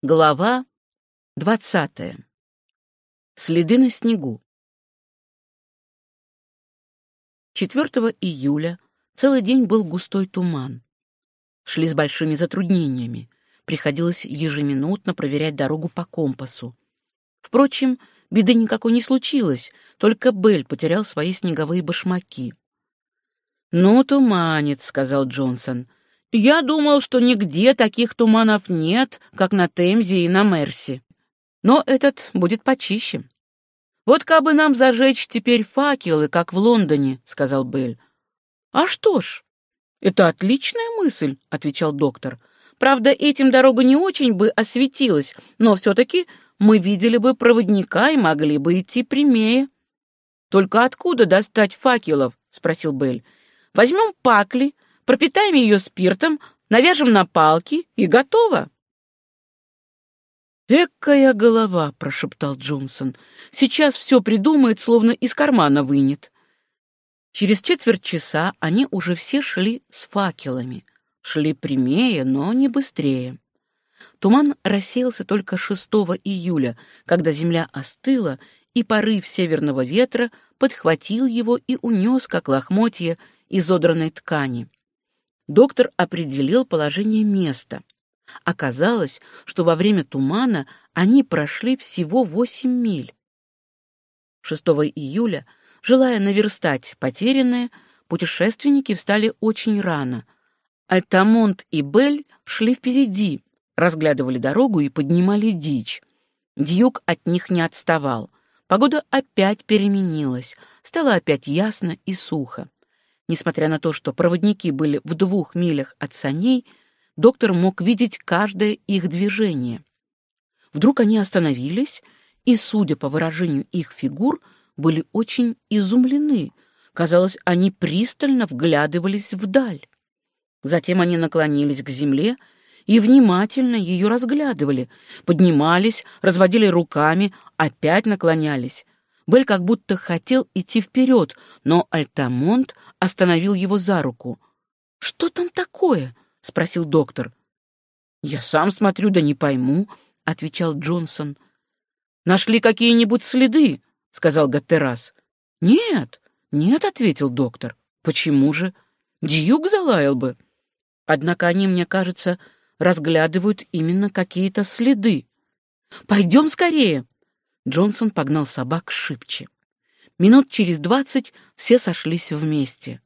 Глава двадцатая. Следы на снегу. 4 июля целый день был густой туман. Шли с большими затруднениями. Приходилось ежеминутно проверять дорогу по компасу. Впрочем, беды никакой не случилось, только Белль потерял свои снеговые башмаки. «Ну, туманец», — сказал Джонсон, я думал, что нигде таких туманов нет, как на Темзе и на Мерси. Но этот будет почище. Вот как бы нам зажечь теперь факелы, как в Лондоне, сказал Белль. А что ж, это отличная мысль, отвечал доктор. Правда, этим дорога не очень бы осветилась, но все-таки мы видели бы проводника и могли бы идти прямее. Только откуда достать факелов? спросил Белль. Возьмем пакли, пропитаем ее спиртом, навяжем на палки и готово. «Экая голова!» — прошептал Джонсон. «Сейчас все придумает, словно из кармана вынет». Через четверть часа они уже все шли с факелами. Шли прямее, но не быстрее. Туман рассеялся только 6 июля, когда земля остыла, и порыв северного ветра подхватил его и унес, как лохмотье, изодранной ткани доктор определил положение места. Оказалось, что во время тумана они прошли всего 8 миль. 6 июля, желая наверстать потерянное, путешественники встали очень рано. Альтамонт и Бель шли впереди, разглядывали дорогу и поднимали дичь. Дьюк от них не отставал. Погода опять переменилась, стало опять ясно и сухо. Несмотря на то, что проводники были в двух милях от саней, доктор мог видеть каждое их движение. Вдруг они остановились, и, судя по выражению их фигур, были очень изумлены. Казалось, они пристально вглядывались вдаль. Затем они наклонились к земле и внимательно ее разглядывали, поднимались, разводили руками, опять наклонялись. Бель как будто хотел идти вперед, но Альтамонт остановил его за руку. «Что там такое?» — спросил доктор. «Я сам смотрю, да не пойму», — отвечал Джонсон. «Нашли какие-нибудь следы?» — сказал Гаттерас. «Нет, нет», — ответил доктор. «Почему же? Дьюк залаял бы. Однако они, мне кажется, разглядывают именно какие-то следы. Пойдем скорее!» Джонсон погнал собак шибче. Минут через двадцать все сошлись вместе.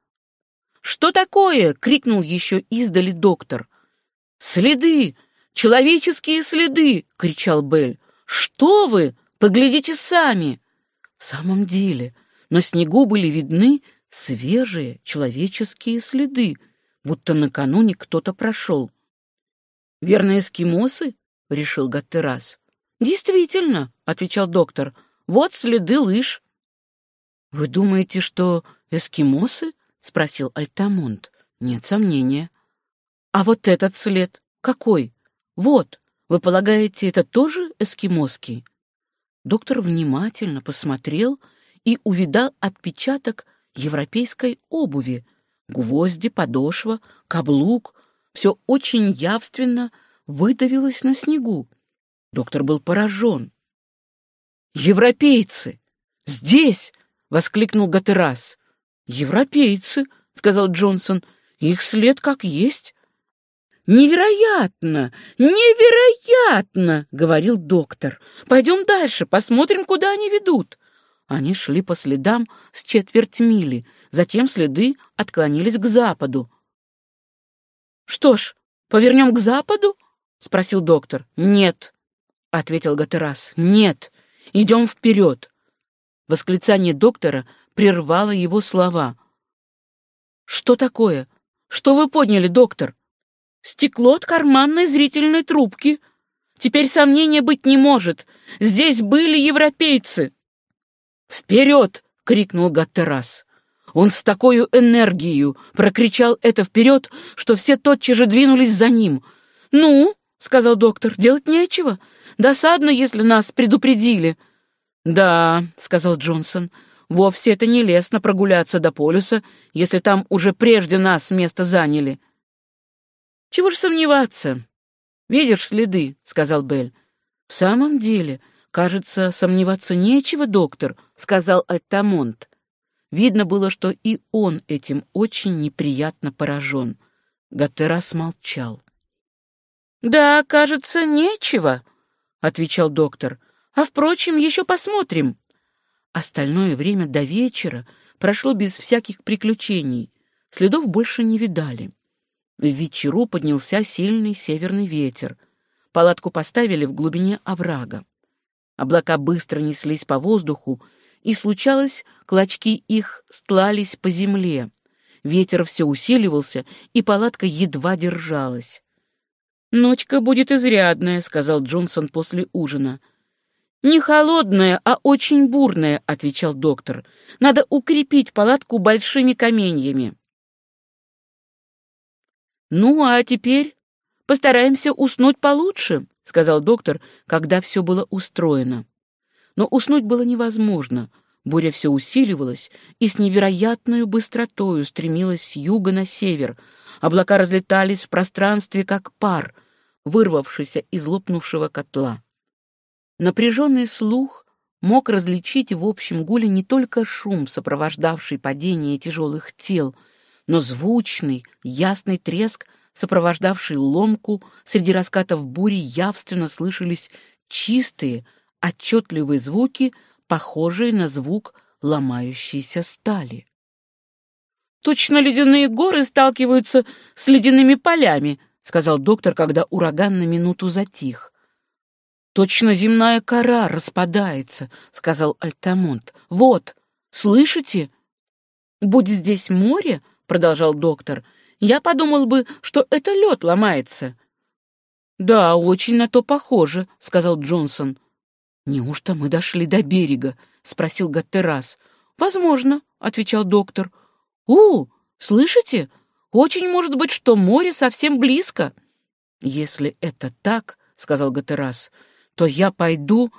«Что такое?» — крикнул еще издали доктор. «Следы! Человеческие следы!» — кричал Белль. «Что вы? Поглядите сами!» В самом деле, на снегу были видны свежие человеческие следы, будто накануне кто-то прошел. «Верно, эскимосы?» — решил Гаттерас. «Действительно», — отвечал доктор, — «вот следы лыж». «Вы думаете, что эскимосы?» — спросил Альтамонт. «Нет сомнения». «А вот этот след какой? Вот, вы полагаете, это тоже эскимосский?» Доктор внимательно посмотрел и увидал отпечаток европейской обуви. Гвозди, подошва, каблук — все очень явственно выдавилось на снегу. Доктор был поражен. «Европейцы! Здесь!» — воскликнул Гатерас. «Европейцы!» — сказал Джонсон. «Их след как есть». «Невероятно! Невероятно!» — говорил доктор. «Пойдем дальше, посмотрим, куда они ведут». Они шли по следам с четверть мили, затем следы отклонились к западу. «Что ж, повернем к западу?» — спросил доктор. «Нет», — ответил Гатерас. «Нет, идем вперед!» Восклицание доктора прервало его слова. «Что такое? Что вы подняли, доктор?» «Стекло от карманной зрительной трубки. Теперь сомнения быть не может. Здесь были европейцы!» «Вперед!» — крикнул Гаттерас. Он с такой энергией прокричал это вперед, что все тотчас же двинулись за ним. «Ну?» — сказал доктор. «Делать нечего. Досадно, если нас предупредили». «Да», — сказал Джонсон, — «вовсе это не лестно прогуляться до полюса, если там уже прежде нас место заняли». «Чего ж сомневаться? «Видишь следы?» — сказал Белль. «В самом деле, кажется, сомневаться нечего, доктор», — сказал Альтамонт. Видно было, что и он этим очень неприятно поражен. Гатерас молчал. «Да, кажется, нечего», — отвечал доктор. «А, впрочем, еще посмотрим». Остальное время до вечера прошло без всяких приключений. Следов больше не видали. В вечеру поднялся сильный северный ветер. Палатку поставили в глубине оврага. Облака быстро неслись по воздуху, и, случалось, клочки их стлались по земле. Ветер все усиливался, и палатка едва держалась. «Ночка будет изрядная», — сказал Джонсон после ужина. «Не холодная, а очень бурная», — отвечал доктор. «Надо укрепить палатку большими каменьями». «Ну, а теперь постараемся уснуть получше», — сказал доктор, когда все было устроено. Но уснуть было невозможно. Буря все усиливалась и с невероятной быстротою стремилась с юга на север. Облака разлетались в пространстве, как пар, вырвавшийся из лопнувшего котла. Напряженный слух мог различить в общем гуле не только шум, сопровождавший падение тяжелых тел, но звучный, ясный треск, сопровождавший ломку, среди раскатов бури явственно слышались чистые, отчетливые звуки, похожие на звук ломающейся стали. «Точно ледяные горы сталкиваются с ледяными полями», — сказал доктор, когда ураган на минуту затих. «Точно земная кора распадается», — сказал Альтамонт. «Вот, слышите?» «Будь здесь море», — продолжал доктор, — «я подумал бы, что это лед ломается». «Да, очень на то похоже», — сказал Джонсон. «Неужто мы дошли до берега?» — спросил Гаттерас. «Возможно», — отвечал доктор. «У, слышите? Очень может быть, что море совсем близко». «Если это так», — сказал Гаттерас, — «то я пойду.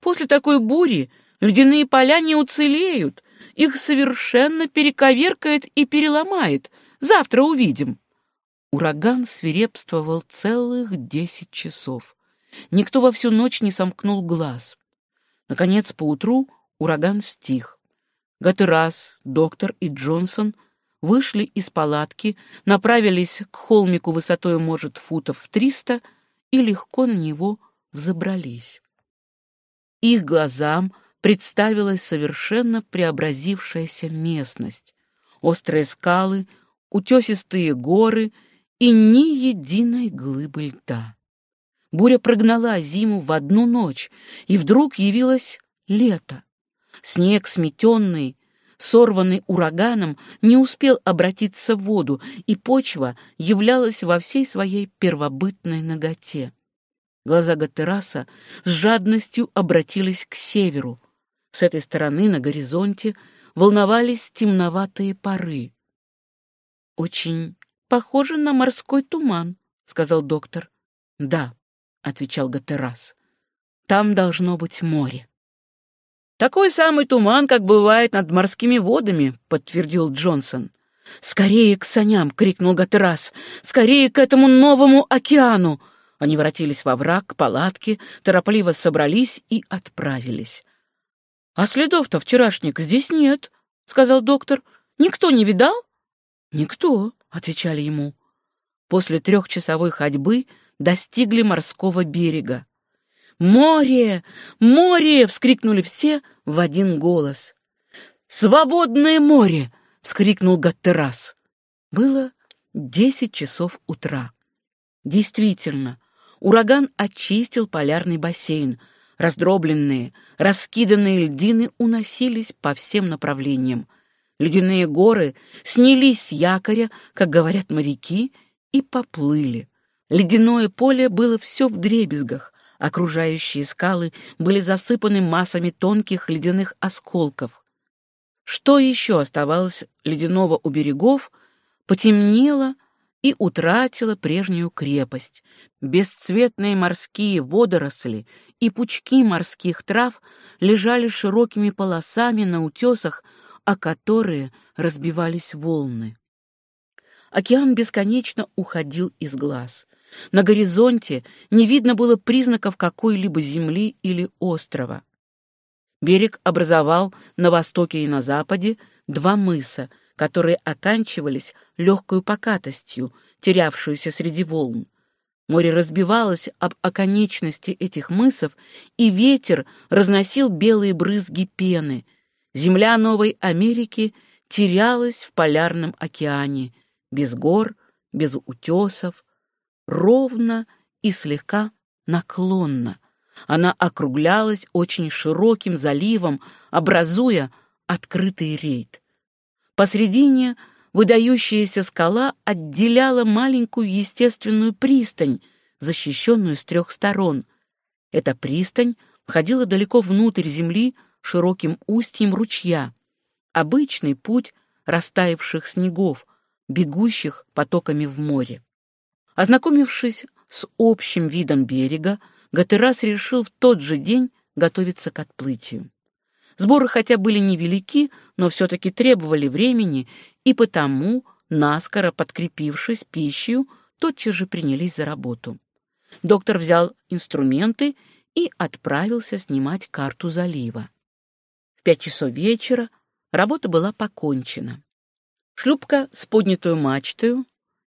После такой бури ледяные поля не уцелеют. Их совершенно перековеркает и переломает. Завтра увидим». Ураган свирепствовал целых десять часов. Никто во всю ночь не сомкнул глаз. Наконец, поутру ураган стих. Гатерас, доктор и Джонсон вышли из палатки, направились к холмику высотой, может, футов триста, и легко на него взобрались. Их глазам представилась совершенно преобразившаяся местность. Острые скалы, утесистые горы и ни единой глыбы льда. Буря прогнала зиму в одну ночь, и вдруг явилось лето. Снег, сметенный, сорванный ураганом, не успел обратиться в воду, и почва являлась во всей своей первобытной ноготе. Глаза Гатераса с жадностью обратились к северу. С этой стороны на горизонте волновались темноватые пары. «Очень похоже на морской туман», — сказал доктор. «Да, отвечал Гатерас. Там должно быть море. Такой самый туман, как бывает над морскими водами, подтвердил Джонсон. Скорее к саням, крикнул Гатерас. Скорее к этому новому океану. Они воротились во враг, к палатке, торопливо собрались и отправились. «А следов-то вчерашних здесь нет», — сказал доктор. «Никто не видал?» «Никто», — отвечали ему. После трехчасовой ходьбы достигли морского берега. «Море! Море!» — вскрикнули все в один голос. «Свободное море!» — вскрикнул Гаттерас. Было десять часов утра. Действительно, ураган очистил полярный бассейн. Раздробленные, раскиданные льдины уносились по всем направлениям. Ледяные горы снялись с якоря, как говорят моряки, и поплыли. Ледяное поле было все в дребезгах, окружающие скалы были засыпаны массами тонких ледяных осколков. Что еще оставалось ледяного у берегов, потемнело и утратило прежнюю крепость. Бесцветные морские водоросли и пучки морских трав лежали широкими полосами на утесах, о которые разбивались волны. Океан бесконечно уходил из глаз. На горизонте не видно было признаков какой-либо земли или острова. Берег образовал на востоке и на западе два мыса, которые оканчивались легкой покатостью, терявшуюся среди волн. Море разбивалось об оконечности этих мысов, и ветер разносил белые брызги пены. Земля Новой Америки терялась в полярном океане, без гор, без утесов, ровно и слегка наклонно. Она округлялась очень широким заливом, образуя открытый рейд. Посредине выдающаяся скала отделяла маленькую естественную пристань, защищенную с трех сторон. Эта пристань входила далеко внутрь земли широким устьем ручья. Обычный путь растаявших снегов, бегущих потоками в море. Ознакомившись с общим видом берега, Гатерас решил в тот же день готовиться к отплытию. Сборы хотя были невелики, но все-таки требовали времени, и потому, наскоро подкрепившись пищей, тотчас же принялись за работу. Доктор взял инструменты и отправился снимать карту залива. В пять часов вечера работа была покончена. Шлюпка с поднятой мачтой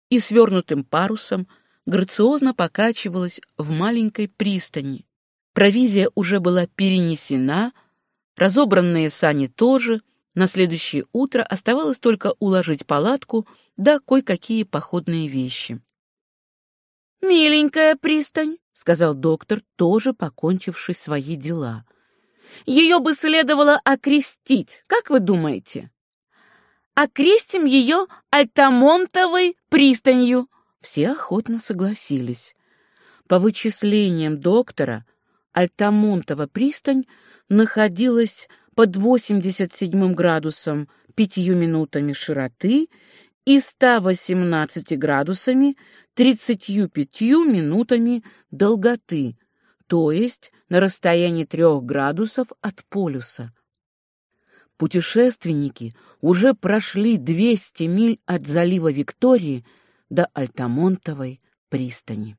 и свернутым парусом грациозно покачивалась в маленькой пристани. Провизия уже была перенесена, разобранные сани тоже, на следующее утро оставалось только уложить палатку да кое-какие походные вещи. «Миленькая пристань», — сказал доктор, тоже покончивший свои дела. «Ее бы следовало окрестить, как вы думаете?» Окрестим ее Альтамонтовой пристанью. Все охотно согласились. По вычислениям доктора, Альтамонтова пристань находилась под 87 градусом 5 минутами широты и 118 градусами 35 минутами долготы, то есть на расстоянии 3 градусов от полюса. Путешественники уже прошли 200 миль от залива Виктории до Альтамонтовой пристани.